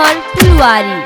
घर फुलवारी